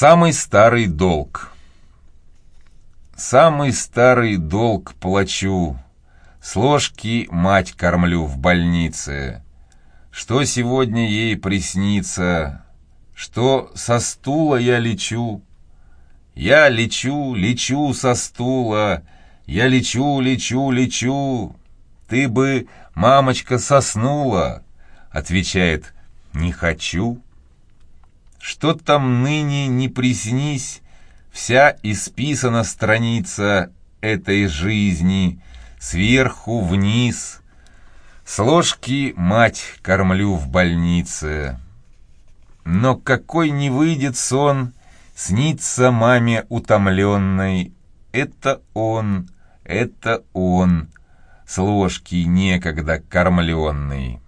Самый старый долг. Самый старый долг плачу, С ложки мать кормлю в больнице. Что сегодня ей приснится, Что со стула я лечу. Я лечу, лечу со стула, Я лечу, лечу, лечу. Ты бы, мамочка, соснула, Отвечает, не хочу. Что там ныне не приснись, Вся исписана страница этой жизни Сверху вниз. С ложки мать кормлю в больнице. Но какой не выйдет сон, Снится маме утомленной. Это он, это он, С ложки некогда кормленный.